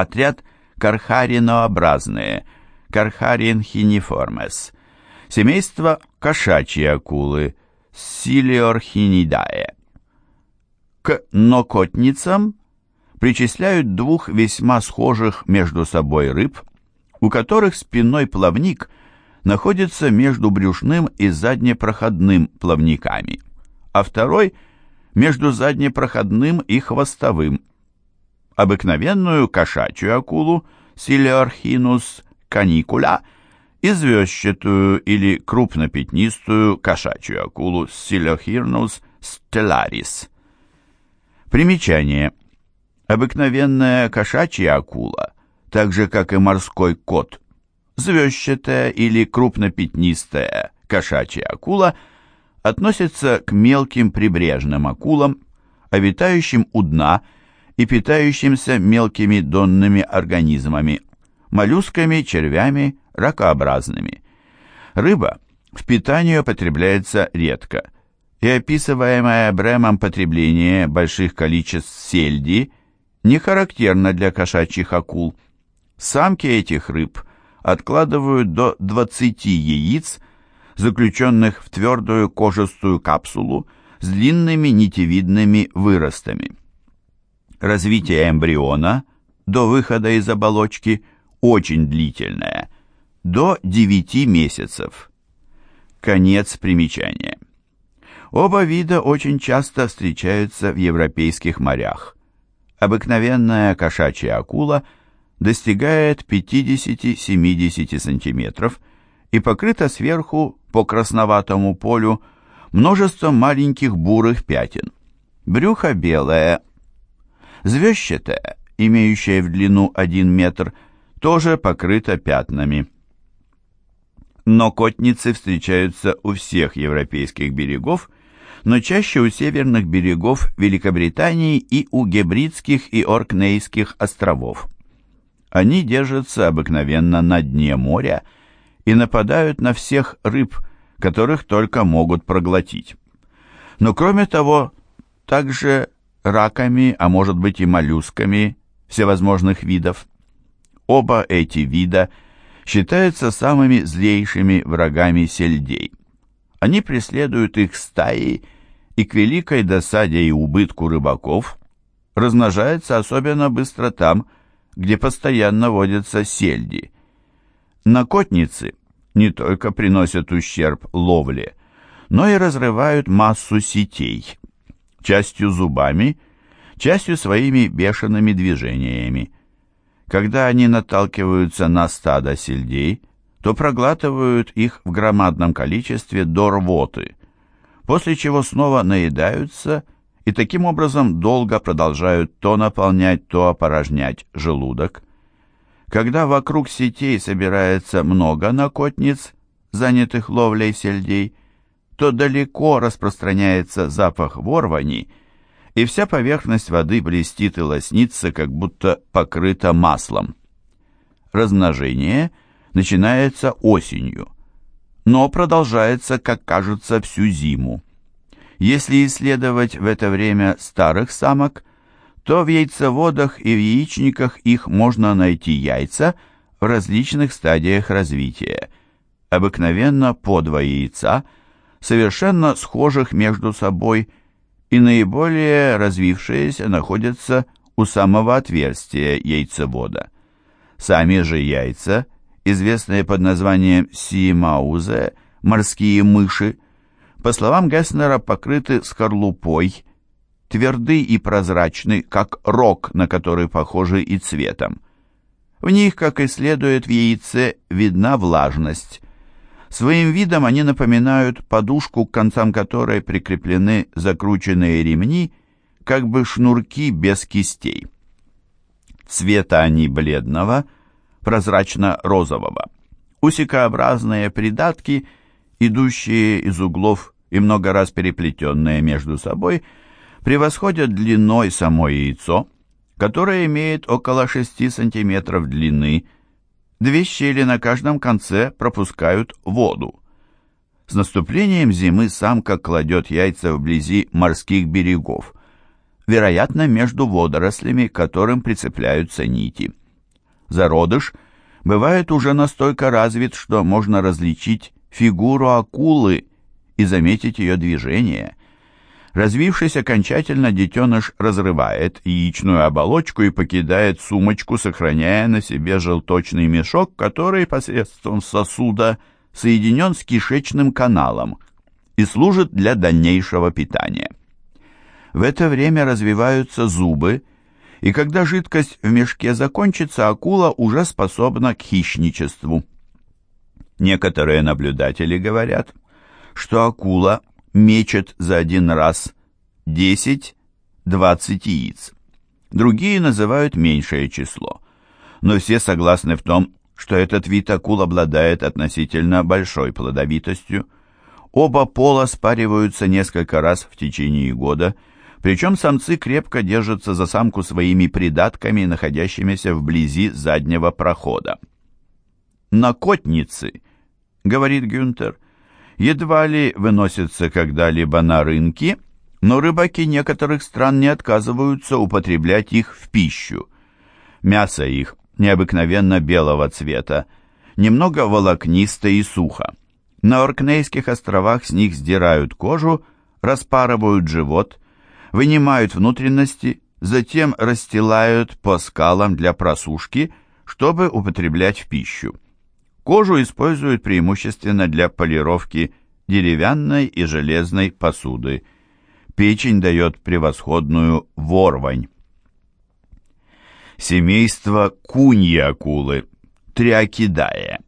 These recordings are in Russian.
отряд кархаринообразные, кархарин хиниформес, семейство кошачьи акулы, силиорхинидае. К нокотницам причисляют двух весьма схожих между собой рыб, у которых спинной плавник находится между брюшным и заднепроходным плавниками, а второй – между заднепроходным и хвостовым. Обыкновенную кошачью акулу Силиорхинус каникула и звездчатую или крупнопятнистую кошачью акулу Силиохирнус стелларис. Примечание. Обыкновенная кошачья акула, так же как и морской кот, звездчатая или крупнопятнистая кошачья акула относится к мелким прибрежным акулам, обитающим у дна и питающимся мелкими донными организмами, моллюсками, червями, ракообразными. Рыба в питании употребляется редко, и описываемое Бремом потребление больших количеств сельди не характерно для кошачьих акул. Самки этих рыб откладывают до 20 яиц, заключенных в твердую кожистую капсулу с длинными нитевидными выростами. Развитие эмбриона до выхода из оболочки очень длительное, до 9 месяцев. Конец примечания. Оба вида очень часто встречаются в европейских морях обыкновенная кошачья акула достигает 50-70 см и покрыта сверху по красноватому полю множеством маленьких бурых пятен. Брюхо белое, звездчатое, имеющее в длину 1 метр, тоже покрыто пятнами. Но котницы встречаются у всех европейских берегов но чаще у северных берегов Великобритании и у Гебридских и Оркнейских островов. Они держатся обыкновенно на дне моря и нападают на всех рыб, которых только могут проглотить. Но кроме того, также раками, а может быть и моллюсками всевозможных видов. Оба эти вида считаются самыми злейшими врагами сельдей. Они преследуют их стаи и к великой досаде и убытку рыбаков размножается особенно быстро там, где постоянно водятся сельди. Накотницы не только приносят ущерб ловле, но и разрывают массу сетей, частью зубами, частью своими бешеными движениями. Когда они наталкиваются на стадо сельдей, то проглатывают их в громадном количестве до рвоты, после чего снова наедаются и таким образом долго продолжают то наполнять, то опорожнять желудок. Когда вокруг сетей собирается много накотниц, занятых ловлей сельдей, то далеко распространяется запах ворвани, и вся поверхность воды блестит и лоснится, как будто покрыта маслом. Размножение – начинается осенью, но продолжается, как кажется, всю зиму. Если исследовать в это время старых самок, то в яйцеводах и в яичниках их можно найти яйца в различных стадиях развития, обыкновенно по два яйца, совершенно схожих между собой, и наиболее развившиеся находятся у самого отверстия яйцевода. Сами же яйца – известные под названием сиемаузе, морские мыши, по словам Гесснера, покрыты скорлупой, тверды и прозрачны, как рог, на который похожи и цветом. В них, как и следует в яйце, видна влажность. Своим видом они напоминают подушку, к концам которой прикреплены закрученные ремни, как бы шнурки без кистей. Цвета они бледного – прозрачно-розового. Усикообразные придатки, идущие из углов и много раз переплетенные между собой, превосходят длиной само яйцо, которое имеет около 6 см длины, две щели на каждом конце пропускают воду. С наступлением зимы самка кладет яйца вблизи морских берегов, вероятно, между водорослями, к которым прицепляются нити. зародыш бывает уже настолько развит, что можно различить фигуру акулы и заметить ее движение. Развившись окончательно, детеныш разрывает яичную оболочку и покидает сумочку, сохраняя на себе желточный мешок, который посредством сосуда соединен с кишечным каналом и служит для дальнейшего питания. В это время развиваются зубы, и когда жидкость в мешке закончится, акула уже способна к хищничеству. Некоторые наблюдатели говорят, что акула мечет за один раз 10-20 яиц. Другие называют меньшее число. Но все согласны в том, что этот вид акул обладает относительно большой плодовитостью. Оба пола спариваются несколько раз в течение года, причем самцы крепко держатся за самку своими придатками, находящимися вблизи заднего прохода. «Накотницы», — говорит Гюнтер, — едва ли выносятся когда-либо на рынки, но рыбаки некоторых стран не отказываются употреблять их в пищу. Мясо их необыкновенно белого цвета, немного волокнисто и сухо. На Оркнейских островах с них сдирают кожу, распарывают живот, вынимают внутренности, затем расстилают по скалам для просушки, чтобы употреблять в пищу. Кожу используют преимущественно для полировки деревянной и железной посуды. Печень дает превосходную ворвань. Семейство куньи-акулы, триакидае.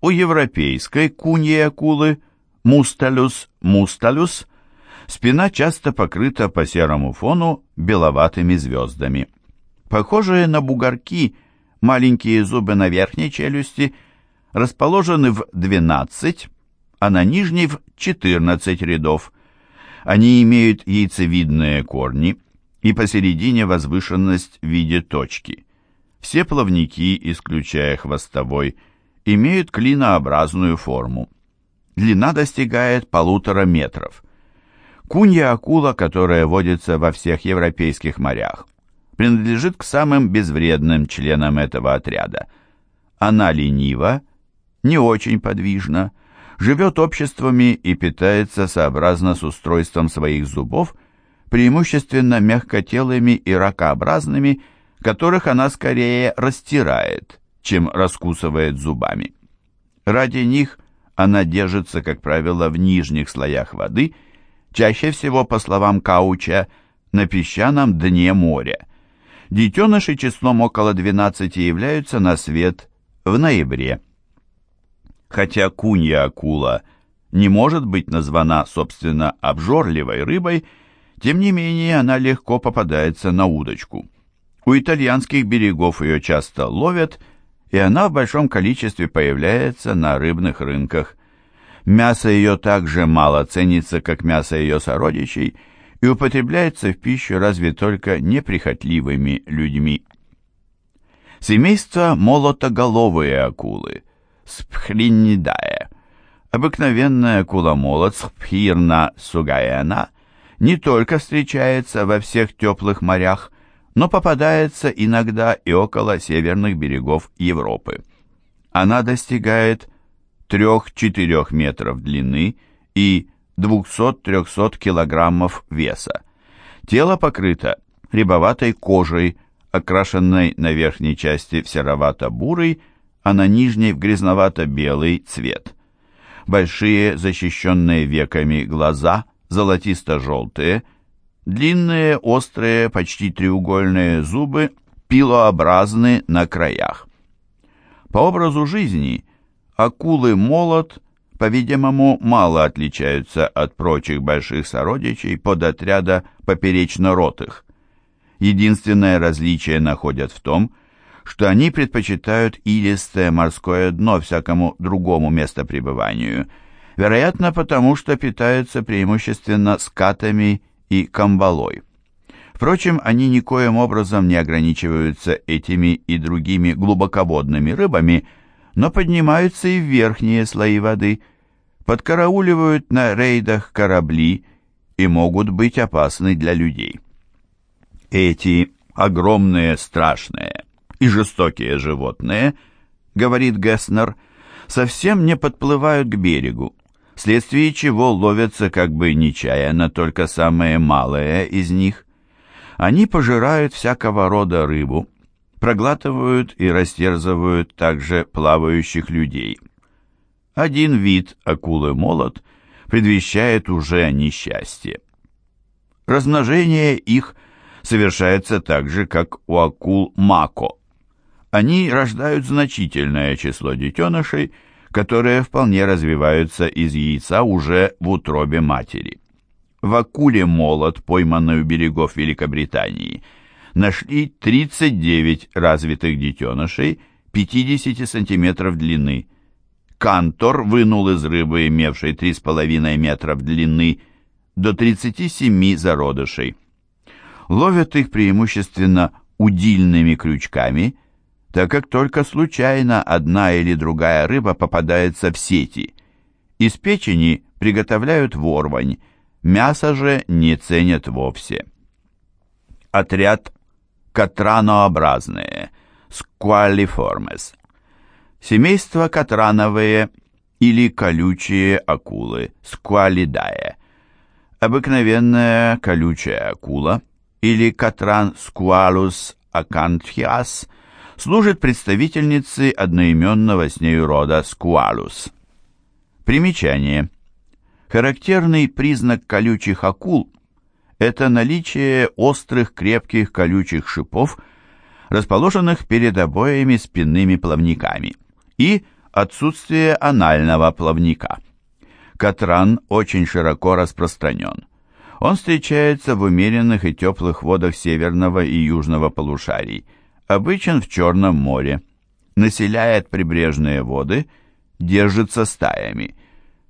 У европейской куньи-акулы, мусталюс мусталюс, спина часто покрыта по серому фону беловатыми звездами. Похожие на бугорки, маленькие зубы на верхней челюсти – расположены в 12, а на нижней в 14 рядов. Они имеют яйцевидные корни и посередине возвышенность в виде точки. Все плавники, исключая хвостовой, имеют клинообразную форму. Длина достигает полутора метров. Кунья-акула, которая водится во всех европейских морях, принадлежит к самым безвредным членам этого отряда. Она ленива не очень подвижна, живет обществами и питается сообразно с устройством своих зубов, преимущественно мягкотелыми и ракообразными, которых она скорее растирает, чем раскусывает зубами. Ради них она держится, как правило, в нижних слоях воды, чаще всего, по словам Кауча, на песчаном дне моря. Детеныши числом около 12 являются на свет в ноябре. Хотя кунья-акула не может быть названа, собственно, обжорливой рыбой, тем не менее она легко попадается на удочку. У итальянских берегов ее часто ловят, и она в большом количестве появляется на рыбных рынках. Мясо ее также мало ценится, как мясо ее сородичей, и употребляется в пищу разве только неприхотливыми людьми. Семейство молотоголовые акулы – Спхлиннидае. Обыкновенная акула-молот Спхирна сугаена не только встречается во всех теплых морях, но попадается иногда и около северных берегов Европы. Она достигает 3-4 метров длины и 200-300 килограммов веса. Тело покрыто рябоватой кожей, окрашенной на верхней части в серовато-бурый, а на нижней в грязновато-белый цвет. Большие, защищенные веками глаза, золотисто-желтые, длинные, острые, почти треугольные зубы, пилообразны на краях. По образу жизни акулы-молот, по-видимому, мало отличаются от прочих больших сородичей под отряда поперечно-ротых. Единственное различие находят в том, что они предпочитают илистое морское дно всякому другому местопребыванию, вероятно потому, что питаются преимущественно скатами и камбалой. Впрочем, они никоим образом не ограничиваются этими и другими глубоководными рыбами, но поднимаются и в верхние слои воды, подкарауливают на рейдах корабли и могут быть опасны для людей. Эти огромные страшные и жестокие животные, говорит Гесснер, совсем не подплывают к берегу, вследствие чего ловятся как бы нечаянно только самые малые из них. Они пожирают всякого рода рыбу, проглатывают и растерзывают также плавающих людей. Один вид акулы-молот предвещает уже несчастье. Размножение их совершается так же, как у акул мако. Они рождают значительное число детенышей, которые вполне развиваются из яйца уже в утробе матери. В акуле молот, пойманной у берегов Великобритании, нашли 39 развитых детенышей 50 сантиметров длины. Кантор вынул из рыбы, имевшей 3,5 метра в длины, до 37 зародышей. Ловят их преимущественно удильными крючками, так как только случайно одна или другая рыба попадается в сети. Из печени приготовляют ворвань, мясо же не ценят вовсе. Отряд катранообразные, скуалиформес. Семейство катрановые или колючие акулы, скуалидае. Обыкновенная колючая акула или катран скуалус акантхиас служит представительницей одноименного с нею рода скуалус. Примечание. Характерный признак колючих акул это наличие острых крепких колючих шипов, расположенных перед обоими спинными плавниками, и отсутствие анального плавника. Катран очень широко распространен. Он встречается в умеренных и теплых водах северного и южного полушарий, обычен в Черном море, населяет прибрежные воды, держится стаями.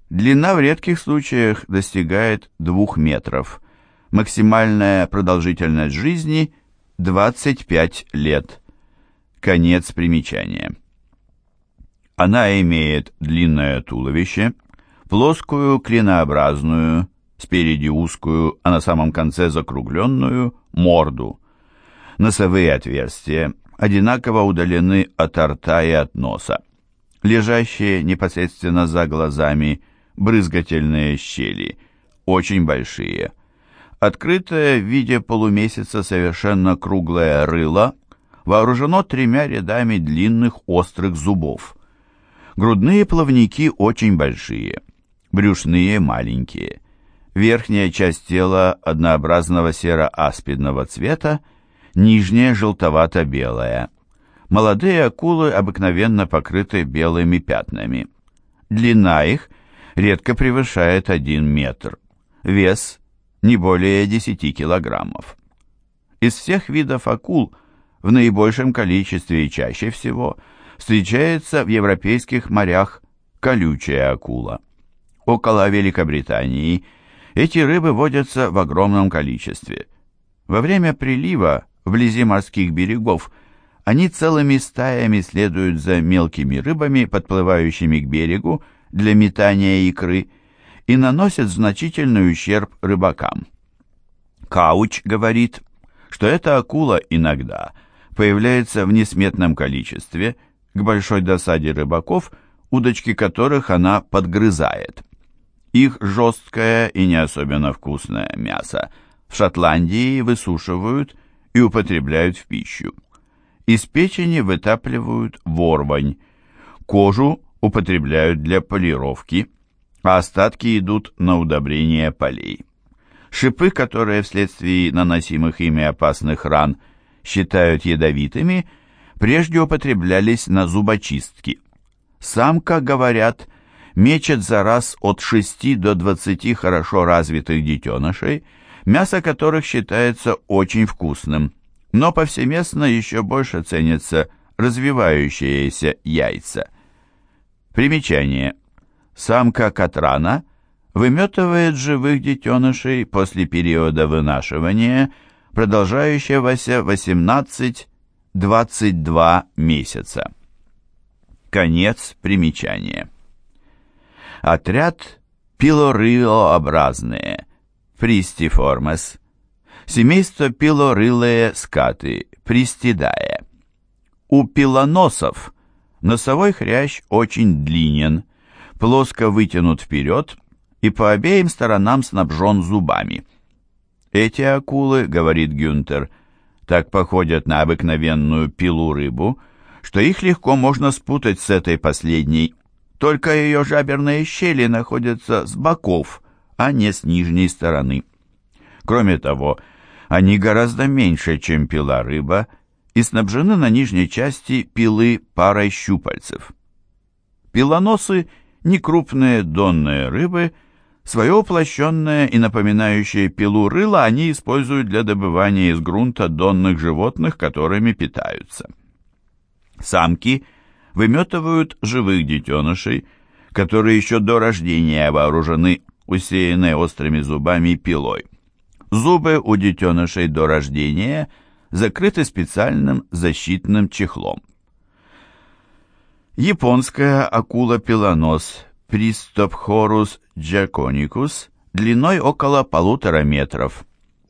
Длина в редких случаях достигает двух метров – Максимальная продолжительность жизни 25 лет. Конец примечания. Она имеет длинное туловище, плоскую клинообразную, спереди узкую, а на самом конце закругленную, морду. Носовые отверстия одинаково удалены от рта и от носа. Лежащие непосредственно за глазами брызгательные щели, очень большие – Открытое в виде полумесяца совершенно круглое рыло вооружено тремя рядами длинных острых зубов. Грудные плавники очень большие, брюшные маленькие. Верхняя часть тела однообразного серо-аспидного цвета, нижняя желтовато-белая. Молодые акулы обыкновенно покрыты белыми пятнами. Длина их редко превышает 1 метр. Вес не более 10 килограммов. Из всех видов акул в наибольшем количестве и чаще всего встречается в европейских морях колючая акула. Около Великобритании эти рыбы водятся в огромном количестве. Во время прилива вблизи морских берегов они целыми стаями следуют за мелкими рыбами, подплывающими к берегу для метания икры, и наносят значительный ущерб рыбакам. Кауч говорит, что эта акула иногда появляется в несметном количестве, к большой досаде рыбаков, удочки которых она подгрызает. Их жесткое и не особенно вкусное мясо в Шотландии высушивают и употребляют в пищу. Из печени вытапливают ворвань, кожу употребляют для полировки, а остатки идут на удобрение полей. Шипы, которые вследствие наносимых ими опасных ран считают ядовитыми, прежде употреблялись на зубочистки. Самка, говорят, мечет за раз от 6 до 20 хорошо развитых детенышей, мясо которых считается очень вкусным, но повсеместно еще больше ценятся развивающиеся яйца. Примечание – Самка Катрана выметывает живых детенышей после периода вынашивания, продолжающегося 18-22 месяца. Конец примечания. Отряд пилорылообразные, пристиформес, семейство пилорылые скаты, пристидая. У пилоносов носовой хрящ очень длинен, плоско вытянут вперед и по обеим сторонам снабжен зубами. Эти акулы, говорит Гюнтер, так походят на обыкновенную пилу-рыбу, что их легко можно спутать с этой последней, только ее жаберные щели находятся с боков, а не с нижней стороны. Кроме того, они гораздо меньше, чем пила-рыба, и снабжены на нижней части пилы парой щупальцев. Пилоносы – некрупные донные рыбы – Свое уплощенное и напоминающее пилу рыло они используют для добывания из грунта донных животных, которыми питаются. Самки выметывают живых детенышей, которые еще до рождения вооружены усеянной острыми зубами пилой. Зубы у детенышей до рождения закрыты специальным защитным чехлом. Японская акула-пилонос Пристопхорус джаконикус длиной около полутора метров.